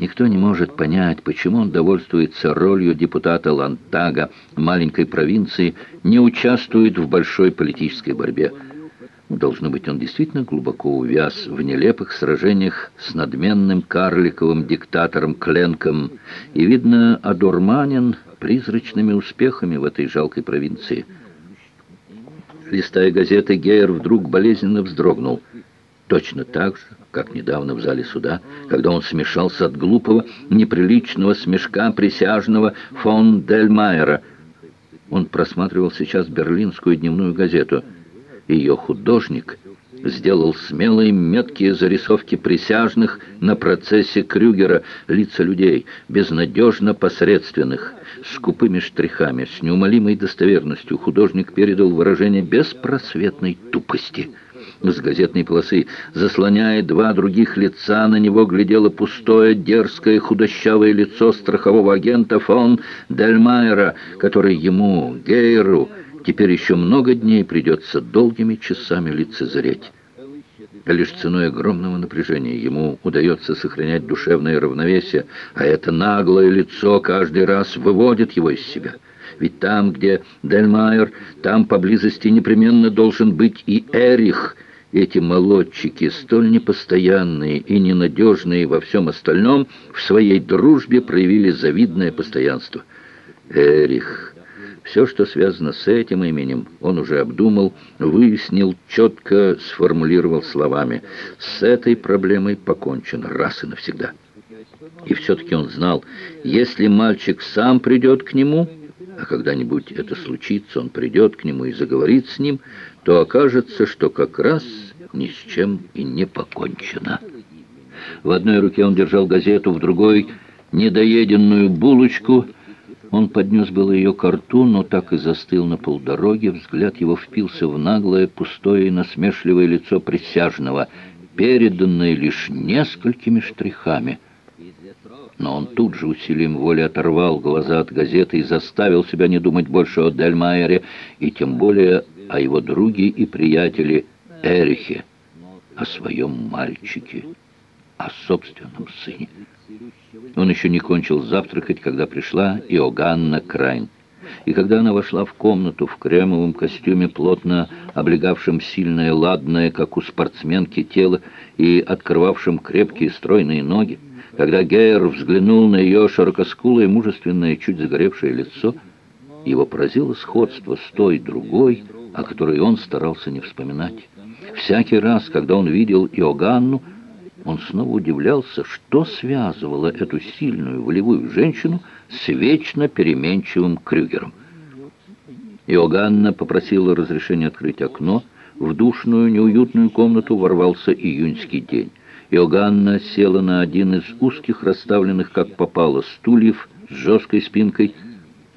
Никто не может понять, почему он довольствуется ролью депутата Лантага маленькой провинции, не участвует в большой политической борьбе. Должно быть, он действительно глубоко увяз в нелепых сражениях с надменным карликовым диктатором Кленком и, видно, одурманен призрачными успехами в этой жалкой провинции. Листая газеты, Гейер вдруг болезненно вздрогнул. Точно так же, как недавно в зале суда, когда он смешался от глупого, неприличного смешка присяжного фон Дельмайера. Он просматривал сейчас берлинскую дневную газету — ее художник сделал смелые меткие зарисовки присяжных на процессе Крюгера, лица людей, безнадежно посредственных, скупыми штрихами, с неумолимой достоверностью художник передал выражение беспросветной тупости. С газетной полосы, заслоняя два других лица, на него глядело пустое, дерзкое, худощавое лицо страхового агента фон Дельмайера, который ему, Гейру, Теперь еще много дней придется долгими часами лицезреть. Лишь ценой огромного напряжения ему удается сохранять душевное равновесие, а это наглое лицо каждый раз выводит его из себя. Ведь там, где Дельмайер, там поблизости непременно должен быть и Эрих. Эти молодчики, столь непостоянные и ненадежные во всем остальном, в своей дружбе проявили завидное постоянство. Эрих... Все, что связано с этим именем, он уже обдумал, выяснил, четко сформулировал словами. С этой проблемой покончено раз и навсегда. И все-таки он знал, если мальчик сам придет к нему, а когда-нибудь это случится, он придет к нему и заговорит с ним, то окажется, что как раз ни с чем и не покончено. В одной руке он держал газету, в другой — недоеденную булочку — он поднес было ее к рту, но так и застыл на полдороге. Взгляд его впился в наглое, пустое и насмешливое лицо присяжного, переданное лишь несколькими штрихами. Но он тут же усилием воли оторвал глаза от газеты и заставил себя не думать больше о Дельмайере, и тем более о его друге и приятеле Эрихе, о своем мальчике, о собственном сыне. Он еще не кончил завтракать, когда пришла Иоганна Крайн. И когда она вошла в комнату в кремовом костюме, плотно облегавшем сильное, ладное, как у спортсменки, тело и открывавшем крепкие стройные ноги, когда Гейер взглянул на ее широкоскулое, мужественное, чуть загоревшее лицо, его поразило сходство с той другой, о которой он старался не вспоминать. Всякий раз, когда он видел Иоганну, он снова удивлялся, что связывало эту сильную волевую женщину с вечно переменчивым Крюгером. Иоганна попросила разрешения открыть окно. В душную, неуютную комнату ворвался июньский день. Иоганна села на один из узких, расставленных как попало, стульев с жесткой спинкой.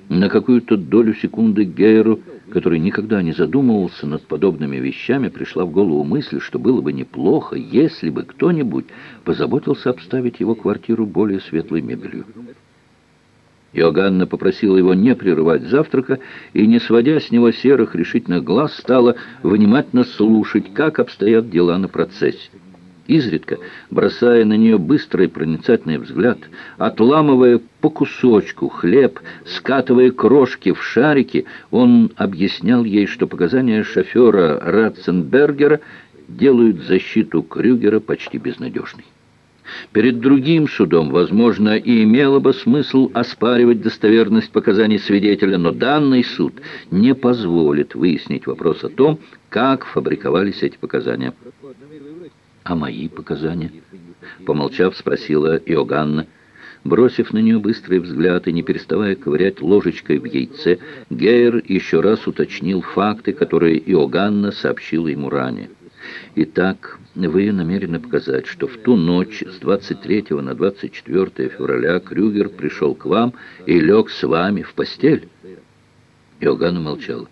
На какую-то долю секунды Гейру который никогда не задумывался над подобными вещами, пришла в голову мысль, что было бы неплохо, если бы кто-нибудь позаботился обставить его квартиру более светлой мебелью. Иоганна попросила его не прерывать завтрака и, не сводя с него серых решительных глаз, стала внимательно слушать, как обстоят дела на процессе изредка, бросая на нее быстрый проницательный взгляд, отламывая по кусочку хлеб, скатывая крошки в шарики, он объяснял ей, что показания шофера Ратценбергера делают защиту Крюгера почти безнадежной. Перед другим судом, возможно, и имело бы смысл оспаривать достоверность показаний свидетеля, но данный суд не позволит выяснить вопрос о том, как фабриковались эти показания. «А мои показания?» Помолчав, спросила Иоганна. Бросив на нее быстрый взгляд и не переставая ковырять ложечкой в яйце, Гейер еще раз уточнил факты, которые Иоганна сообщила ему ранее. «Итак, вы намерены показать, что в ту ночь с 23 на 24 февраля Крюгер пришел к вам и лег с вами в постель?» Иоганна молчала.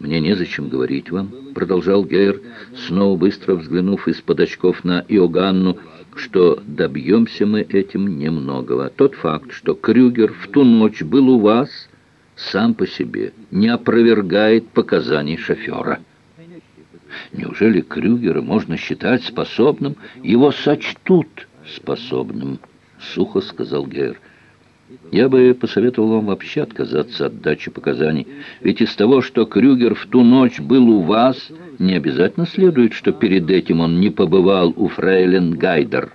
«Мне незачем говорить вам», — продолжал Гейр, снова быстро взглянув из-под очков на Иоганну, что добьемся мы этим немногого. Тот факт, что Крюгер в ту ночь был у вас, сам по себе не опровергает показаний шофера. Неужели Крюгера можно считать способным? Его сочтут способным. — сухо сказал Гейр. «Я бы посоветовал вам вообще отказаться от дачи показаний. Ведь из того, что Крюгер в ту ночь был у вас, не обязательно следует, что перед этим он не побывал у фрейлин Гайдер».